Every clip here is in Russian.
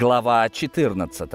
Глава 14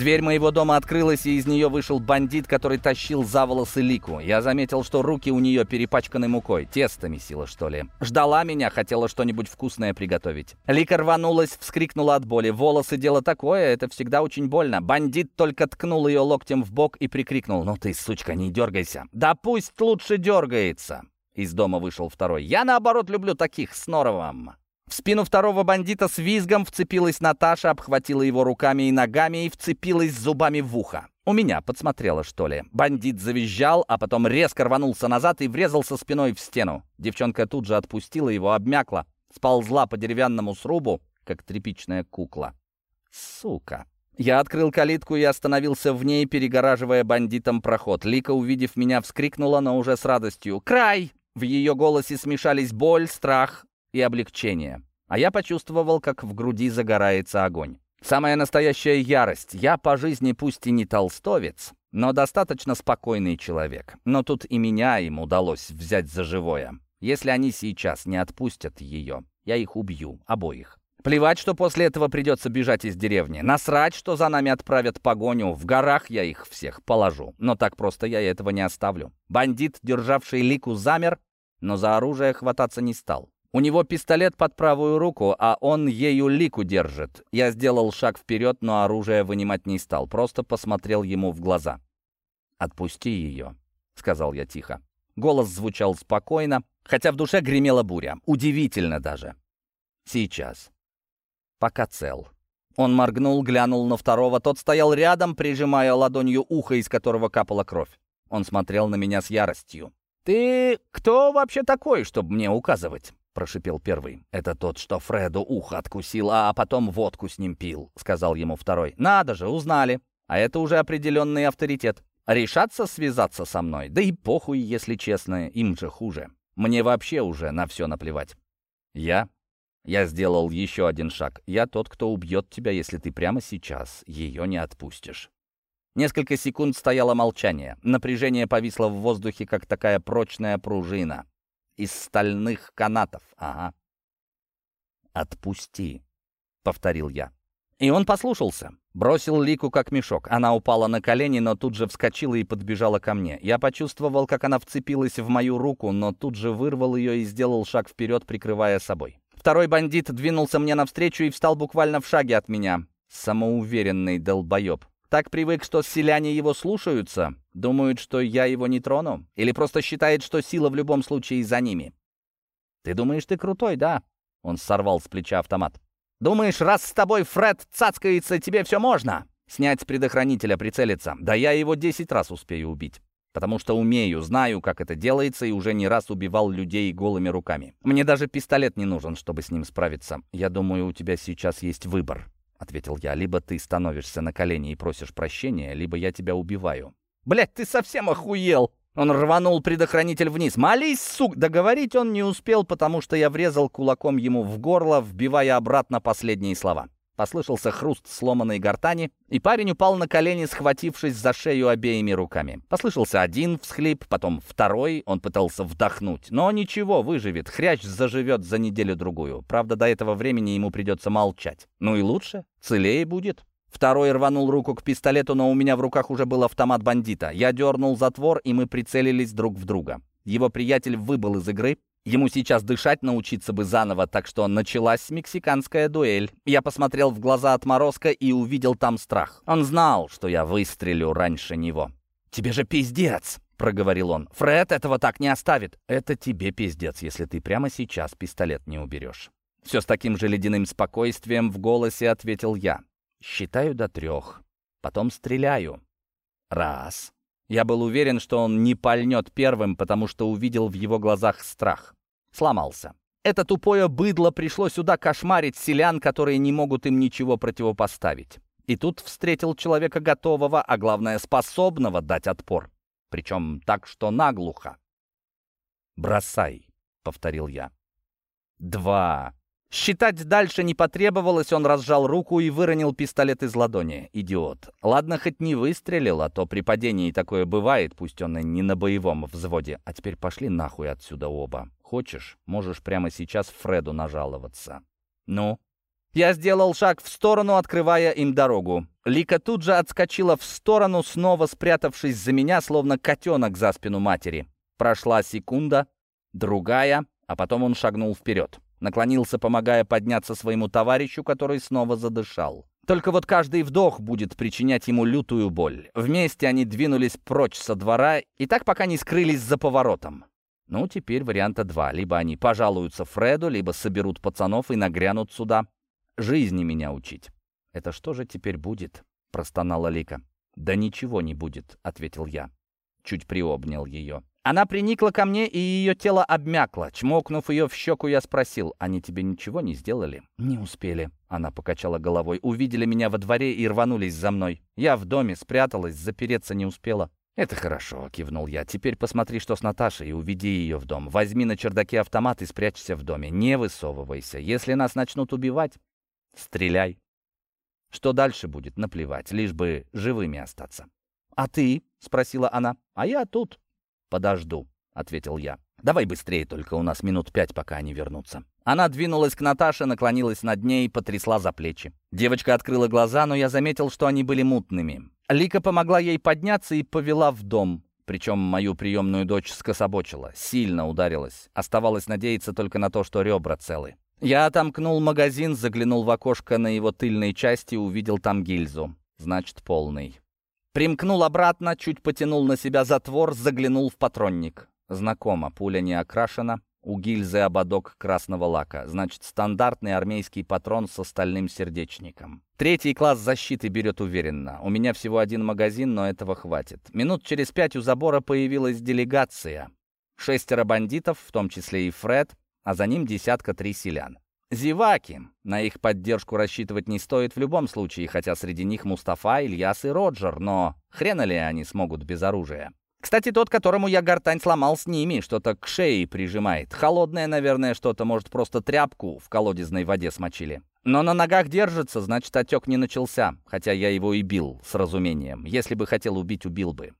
Дверь моего дома открылась, и из нее вышел бандит, который тащил за волосы Лику. Я заметил, что руки у нее перепачканы мукой. Тесто месила, что ли. Ждала меня, хотела что-нибудь вкусное приготовить. Лика рванулась, вскрикнула от боли. Волосы — дело такое, это всегда очень больно. Бандит только ткнул ее локтем в бок и прикрикнул. «Ну ты, сучка, не дергайся!» «Да пусть лучше дергается!» Из дома вышел второй. «Я, наоборот, люблю таких с норовом!» В спину второго бандита с визгом вцепилась Наташа, обхватила его руками и ногами и вцепилась зубами в ухо. У меня подсмотрела, что ли. Бандит завизжал, а потом резко рванулся назад и врезался спиной в стену. Девчонка тут же отпустила его, обмякла, сползла по деревянному срубу, как тряпичная кукла. Сука. Я открыл калитку и остановился в ней, перегораживая бандитам проход. Лика, увидев меня, вскрикнула, но уже с радостью. «Край!» В ее голосе смешались боль, страх и облегчение. А я почувствовал, как в груди загорается огонь. Самая настоящая ярость. Я по жизни пусть и не толстовец, но достаточно спокойный человек. Но тут и меня им удалось взять за живое. Если они сейчас не отпустят ее, я их убью, обоих. Плевать, что после этого придется бежать из деревни. Насрать, что за нами отправят погоню. В горах я их всех положу. Но так просто я этого не оставлю. Бандит, державший лику, замер, но за оружие хвататься не стал. У него пистолет под правую руку, а он ею лику держит. Я сделал шаг вперед, но оружие вынимать не стал, просто посмотрел ему в глаза. «Отпусти ее», — сказал я тихо. Голос звучал спокойно, хотя в душе гремела буря. Удивительно даже. «Сейчас. Пока цел». Он моргнул, глянул на второго. Тот стоял рядом, прижимая ладонью ухо, из которого капала кровь. Он смотрел на меня с яростью. «Ты кто вообще такой, чтобы мне указывать?» — прошипел первый. «Это тот, что Фреду ухо откусил, а потом водку с ним пил», — сказал ему второй. «Надо же, узнали. А это уже определенный авторитет. Решаться связаться со мной? Да и похуй, если честно, им же хуже. Мне вообще уже на все наплевать». «Я?» Я сделал еще один шаг. «Я тот, кто убьет тебя, если ты прямо сейчас ее не отпустишь». Несколько секунд стояло молчание. Напряжение повисло в воздухе, как такая прочная пружина из стальных канатов. Ага. «Отпусти», — повторил я. И он послушался. Бросил Лику как мешок. Она упала на колени, но тут же вскочила и подбежала ко мне. Я почувствовал, как она вцепилась в мою руку, но тут же вырвал ее и сделал шаг вперед, прикрывая собой. Второй бандит двинулся мне навстречу и встал буквально в шаге от меня. Самоуверенный долбоеб. Так привык, что селяне его слушаются, думают, что я его не трону, или просто считает, что сила в любом случае за ними. «Ты думаешь, ты крутой, да?» Он сорвал с плеча автомат. «Думаешь, раз с тобой Фред цацкается, тебе все можно?» Снять с предохранителя, прицелиться. Да я его десять раз успею убить. Потому что умею, знаю, как это делается, и уже не раз убивал людей голыми руками. Мне даже пистолет не нужен, чтобы с ним справиться. Я думаю, у тебя сейчас есть выбор. — ответил я. «Либо ты становишься на колени и просишь прощения, либо я тебя убиваю». «Блядь, ты совсем охуел!» Он рванул предохранитель вниз. «Молись, сук!» Договорить он не успел, потому что я врезал кулаком ему в горло, вбивая обратно последние слова. Послышался хруст сломанной гортани, и парень упал на колени, схватившись за шею обеими руками. Послышался один всхлип, потом второй, он пытался вдохнуть. Но ничего, выживет, хрящ заживет за неделю-другую. Правда, до этого времени ему придется молчать. Ну и лучше, целее будет. Второй рванул руку к пистолету, но у меня в руках уже был автомат бандита. Я дернул затвор, и мы прицелились друг в друга. Его приятель выбыл из игры, Ему сейчас дышать научиться бы заново, так что началась мексиканская дуэль. Я посмотрел в глаза отморозка и увидел там страх. Он знал, что я выстрелю раньше него. «Тебе же пиздец!» — проговорил он. «Фред этого так не оставит!» «Это тебе пиздец, если ты прямо сейчас пистолет не уберешь». Все с таким же ледяным спокойствием в голосе ответил я. «Считаю до трех. Потом стреляю. Раз. Я был уверен, что он не пальнет первым, потому что увидел в его глазах страх. Сломался. Это тупое быдло пришло сюда кошмарить селян, которые не могут им ничего противопоставить. И тут встретил человека готового, а главное, способного дать отпор. Причем так, что наглухо. «Бросай», — повторил я. «Два». Считать дальше не потребовалось, он разжал руку и выронил пистолет из ладони. Идиот. Ладно, хоть не выстрелил, а то при падении такое бывает, пусть он и не на боевом взводе. А теперь пошли нахуй отсюда оба. Хочешь, можешь прямо сейчас Фреду нажаловаться. Ну? Я сделал шаг в сторону, открывая им дорогу. Лика тут же отскочила в сторону, снова спрятавшись за меня, словно котенок за спину матери. Прошла секунда, другая, а потом он шагнул вперед. Наклонился, помогая подняться своему товарищу, который снова задышал. Только вот каждый вдох будет причинять ему лютую боль. Вместе они двинулись прочь со двора и так пока не скрылись за поворотом. Ну, теперь варианта два. Либо они пожалуются Фреду, либо соберут пацанов и нагрянут сюда. Жизни меня учить. «Это что же теперь будет?» — простонала Лика. «Да ничего не будет», — ответил я. Чуть приобнял ее. Она приникла ко мне, и ее тело обмякло. Чмокнув ее в щеку, я спросил, «Они тебе ничего не сделали?» «Не успели», — она покачала головой. «Увидели меня во дворе и рванулись за мной. Я в доме, спряталась, запереться не успела». «Это хорошо», — кивнул я. «Теперь посмотри, что с Наташей, и уведи ее в дом. Возьми на чердаке автомат и спрячься в доме. Не высовывайся. Если нас начнут убивать, стреляй. Что дальше будет, наплевать, лишь бы живыми остаться». «А ты?» — спросила она. «А я тут». «Подожду», — ответил я. «Давай быстрее, только у нас минут пять, пока они вернутся». Она двинулась к Наташе, наклонилась над ней и потрясла за плечи. Девочка открыла глаза, но я заметил, что они были мутными. Лика помогла ей подняться и повела в дом. Причем мою приемную дочь скособочила, сильно ударилась. Оставалось надеяться только на то, что ребра целы. Я отомкнул магазин, заглянул в окошко на его тыльной части и увидел там гильзу. Значит, полный. Примкнул обратно, чуть потянул на себя затвор, заглянул в патронник. Знакомо, пуля не окрашена, у гильзы ободок красного лака. Значит, стандартный армейский патрон с остальным сердечником. Третий класс защиты берет уверенно. У меня всего один магазин, но этого хватит. Минут через пять у забора появилась делегация. Шестеро бандитов, в том числе и Фред, а за ним десятка три селян. Зеваки. На их поддержку рассчитывать не стоит в любом случае, хотя среди них Мустафа, Ильяс и Роджер, но хрена ли они смогут без оружия? Кстати, тот, которому я гортань сломал с ними, что-то к шее прижимает. Холодное, наверное, что-то, может, просто тряпку в колодезной воде смочили. Но на ногах держится, значит, отек не начался, хотя я его и бил, с разумением. Если бы хотел убить, убил бы.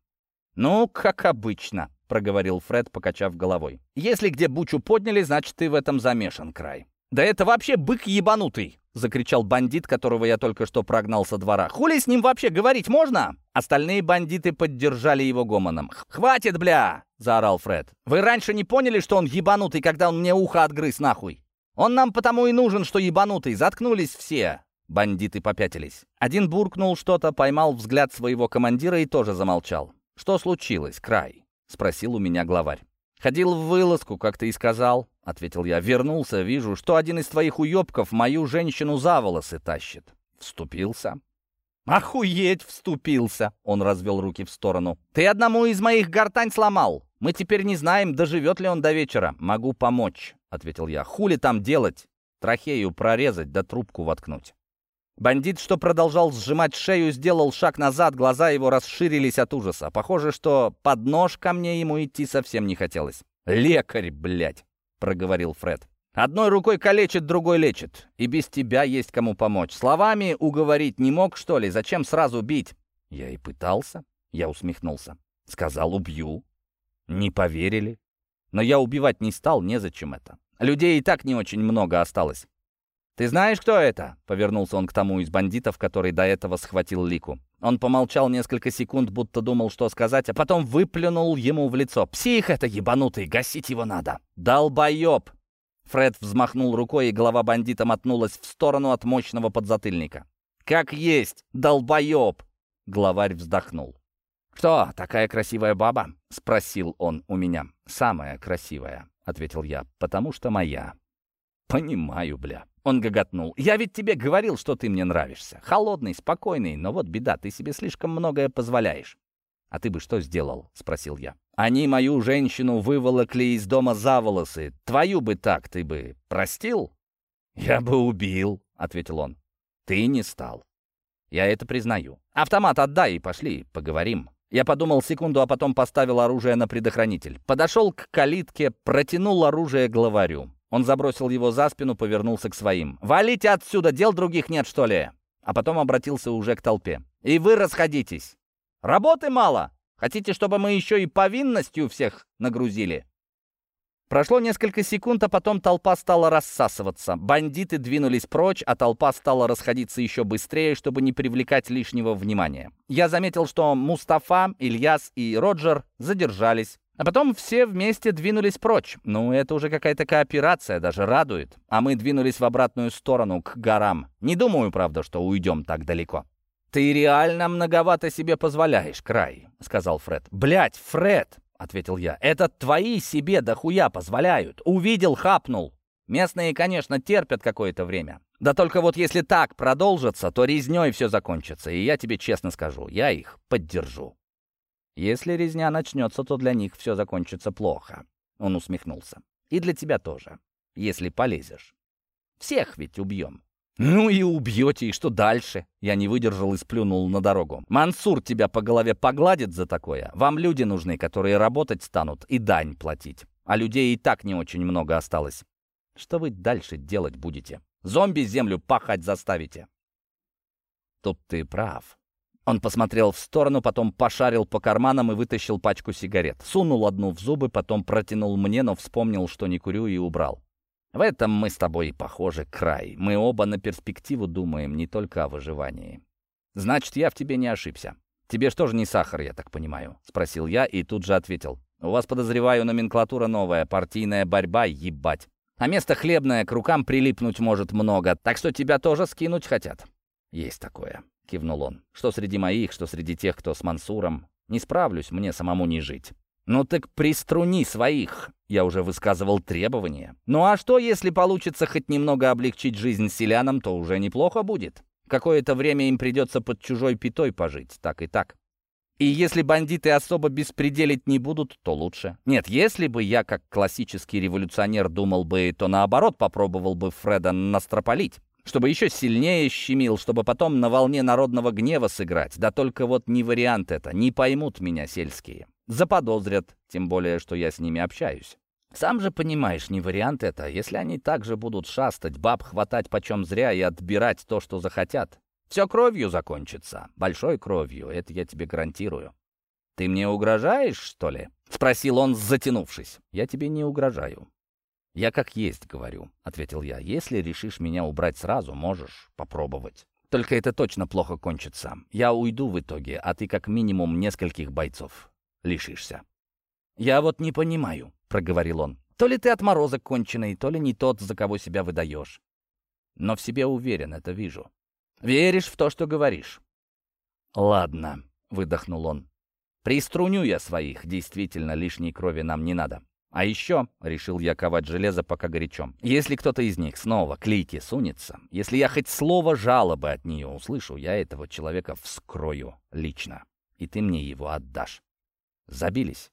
«Ну, как обычно», — проговорил Фред, покачав головой. «Если где бучу подняли, значит, ты в этом замешан, край». «Да это вообще бык ебанутый!» — закричал бандит, которого я только что прогнал со двора. «Хули с ним вообще говорить можно?» Остальные бандиты поддержали его гомоном. «Хватит, бля!» — заорал Фред. «Вы раньше не поняли, что он ебанутый, когда он мне ухо отгрыз нахуй? Он нам потому и нужен, что ебанутый. Заткнулись все!» Бандиты попятились. Один буркнул что-то, поймал взгляд своего командира и тоже замолчал. «Что случилось, край?» — спросил у меня главарь. «Ходил в вылазку, как ты и сказал», — ответил я. «Вернулся, вижу, что один из твоих уебков мою женщину за волосы тащит». Вступился. «Охуеть, вступился!» — он развел руки в сторону. «Ты одному из моих гортань сломал. Мы теперь не знаем, доживет ли он до вечера. Могу помочь», — ответил я. «Хули там делать? Трахею прорезать да трубку воткнуть». Бандит, что продолжал сжимать шею, сделал шаг назад, глаза его расширились от ужаса. Похоже, что под нож ко мне ему идти совсем не хотелось. «Лекарь, блядь!» — проговорил Фред. «Одной рукой калечит, другой лечит. И без тебя есть кому помочь. Словами уговорить не мог, что ли? Зачем сразу бить?» Я и пытался. Я усмехнулся. Сказал, убью. Не поверили. Но я убивать не стал, незачем это. Людей и так не очень много осталось. «Ты знаешь, кто это?» — повернулся он к тому из бандитов, который до этого схватил Лику. Он помолчал несколько секунд, будто думал, что сказать, а потом выплюнул ему в лицо. «Псих это ебанутый, гасить его надо!» «Долбоеб!» Фред взмахнул рукой, и голова бандита мотнулась в сторону от мощного подзатыльника. «Как есть! Долбоеб!» Главарь вздохнул. «Что, такая красивая баба?» — спросил он у меня. «Самая красивая», — ответил я, — «потому что моя». «Понимаю, бля». Он гоготнул. «Я ведь тебе говорил, что ты мне нравишься. Холодный, спокойный, но вот беда, ты себе слишком многое позволяешь». «А ты бы что сделал?» — спросил я. «Они мою женщину выволокли из дома за волосы. Твою бы так ты бы простил?» «Я бы убил», — ответил он. «Ты не стал». «Я это признаю. Автомат отдай и пошли, поговорим». Я подумал секунду, а потом поставил оружие на предохранитель. Подошел к калитке, протянул оружие главарю. Он забросил его за спину, повернулся к своим. «Валите отсюда, дел других нет, что ли?» А потом обратился уже к толпе. «И вы расходитесь. Работы мало. Хотите, чтобы мы еще и повинностью всех нагрузили?» Прошло несколько секунд, а потом толпа стала рассасываться. Бандиты двинулись прочь, а толпа стала расходиться еще быстрее, чтобы не привлекать лишнего внимания. Я заметил, что Мустафа, Ильяс и Роджер задержались. А потом все вместе двинулись прочь. Ну, это уже какая-то кооперация, даже радует. А мы двинулись в обратную сторону, к горам. Не думаю, правда, что уйдем так далеко. «Ты реально многовато себе позволяешь, Край», — сказал Фред. «Блядь, Фред!» — ответил я. «Это твои себе дохуя позволяют. Увидел, хапнул. Местные, конечно, терпят какое-то время. Да только вот если так продолжится, то резней все закончится. И я тебе честно скажу, я их поддержу». «Если резня начнется, то для них все закончится плохо», — он усмехнулся. «И для тебя тоже, если полезешь. Всех ведь убьем». «Ну и убьете, и что дальше?» Я не выдержал и сплюнул на дорогу. «Мансур тебя по голове погладит за такое. Вам люди нужны, которые работать станут и дань платить. А людей и так не очень много осталось. Что вы дальше делать будете? Зомби землю пахать заставите?» «Тут ты прав». Он посмотрел в сторону, потом пошарил по карманам и вытащил пачку сигарет. Сунул одну в зубы, потом протянул мне, но вспомнил, что не курю, и убрал. В этом мы с тобой похожи край. Мы оба на перспективу думаем, не только о выживании. Значит, я в тебе не ошибся. Тебе что же не сахар, я так понимаю? Спросил я и тут же ответил. У вас, подозреваю, номенклатура новая, партийная борьба, ебать. А место хлебное к рукам прилипнуть может много, так что тебя тоже скинуть хотят. Есть такое, кивнул он. Что среди моих, что среди тех, кто с Мансуром. Не справлюсь, мне самому не жить. «Ну так приструни своих!» Я уже высказывал требования. «Ну а что, если получится хоть немного облегчить жизнь селянам, то уже неплохо будет. Какое-то время им придется под чужой пятой пожить, так и так. И если бандиты особо беспределить не будут, то лучше. Нет, если бы я, как классический революционер, думал бы, то наоборот попробовал бы Фреда настропалить чтобы еще сильнее щемил, чтобы потом на волне народного гнева сыграть. Да только вот не вариант это, не поймут меня сельские. Заподозрят, тем более, что я с ними общаюсь. Сам же понимаешь, не вариант это, если они также будут шастать, баб хватать почем зря и отбирать то, что захотят. Все кровью закончится, большой кровью, это я тебе гарантирую. «Ты мне угрожаешь, что ли?» — спросил он, затянувшись. «Я тебе не угрожаю. «Я как есть говорю», — ответил я. «Если решишь меня убрать сразу, можешь попробовать. Только это точно плохо кончится. Я уйду в итоге, а ты как минимум нескольких бойцов лишишься». «Я вот не понимаю», — проговорил он. «То ли ты отморозок конченый, то ли не тот, за кого себя выдаешь. Но в себе уверен, это вижу. Веришь в то, что говоришь». «Ладно», — выдохнул он. «Приструню я своих, действительно, лишней крови нам не надо. А еще, решил я ковать железо пока горячо, если кто-то из них снова к Лейке сунется, если я хоть слово жалобы от нее услышу, я этого человека вскрою лично, и ты мне его отдашь. Забились?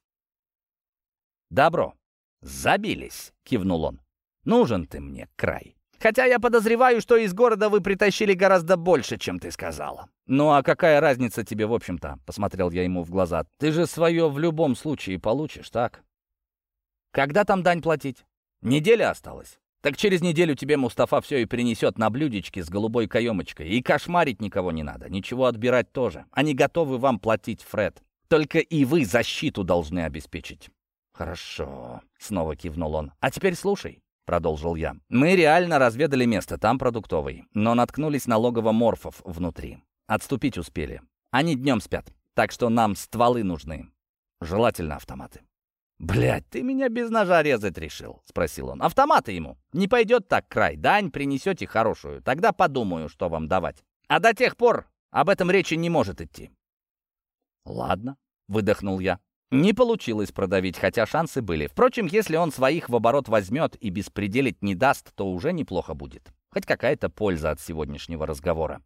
Добро. Забились, кивнул он. Нужен ты мне, край. Хотя я подозреваю, что из города вы притащили гораздо больше, чем ты сказала. Ну а какая разница тебе, в общем-то? Посмотрел я ему в глаза. Ты же свое в любом случае получишь, так? Когда там дань платить? Неделя осталась. Так через неделю тебе Мустафа все и принесет на блюдечке с голубой каемочкой. И кошмарить никого не надо, ничего отбирать тоже. Они готовы вам платить, Фред. Только и вы защиту должны обеспечить. «Хорошо», — снова кивнул он. «А теперь слушай», — продолжил я. «Мы реально разведали место, там продуктовый, но наткнулись на логово морфов внутри. Отступить успели. Они днем спят, так что нам стволы нужны. Желательно автоматы». «Блядь, ты меня без ножа резать решил?» — спросил он. «Автоматы ему. Не пойдет так край. Дань принесете хорошую. Тогда подумаю, что вам давать. А до тех пор об этом речи не может идти». «Ладно», — выдохнул я. Не получилось продавить, хотя шансы были. Впрочем, если он своих в оборот возьмет и беспределить не даст, то уже неплохо будет. Хоть какая-то польза от сегодняшнего разговора.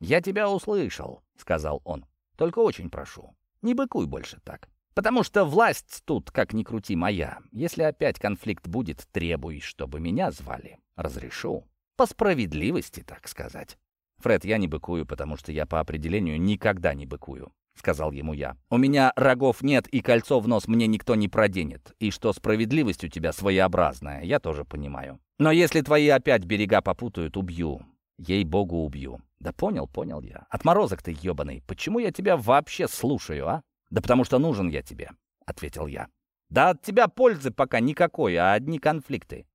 «Я тебя услышал», — сказал он. «Только очень прошу, не быкуй больше так. Потому что власть тут, как ни крути, моя. Если опять конфликт будет, требуй, чтобы меня звали. Разрешу. По справедливости, так сказать. Фред, я не быкую, потому что я по определению никогда не быкую. — сказал ему я. «У меня рогов нет, и кольцо в нос мне никто не проденет. И что справедливость у тебя своеобразная, я тоже понимаю. Но если твои опять берега попутают, убью. Ей-богу, убью». «Да понял, понял я. Отморозок ты ебаный. Почему я тебя вообще слушаю, а?» «Да потому что нужен я тебе», — ответил я. «Да от тебя пользы пока никакой, а одни конфликты.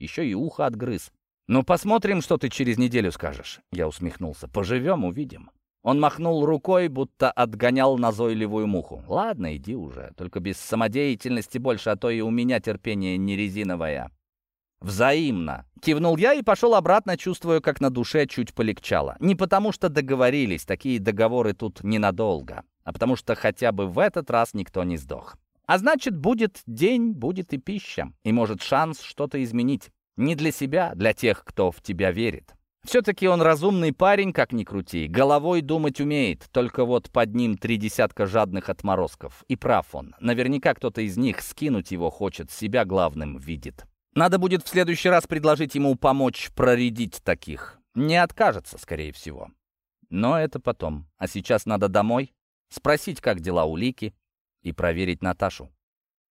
Еще и ухо отгрыз. «Ну, посмотрим, что ты через неделю скажешь», — я усмехнулся. «Поживем, увидим». Он махнул рукой, будто отгонял назойливую муху. «Ладно, иди уже, только без самодеятельности больше, а то и у меня терпение не резиновое». «Взаимно!» — кивнул я и пошел обратно, чувствуя, как на душе чуть полегчало. Не потому что договорились, такие договоры тут ненадолго, а потому что хотя бы в этот раз никто не сдох. А значит, будет день, будет и пища, и может шанс что-то изменить. Не для себя, для тех, кто в тебя верит. Все-таки он разумный парень, как ни крути. Головой думать умеет, только вот под ним три десятка жадных отморозков. И прав он. Наверняка кто-то из них скинуть его хочет, себя главным видит. Надо будет в следующий раз предложить ему помочь проредить таких. Не откажется, скорее всего. Но это потом. А сейчас надо домой, спросить, как дела у Лики, и проверить Наташу.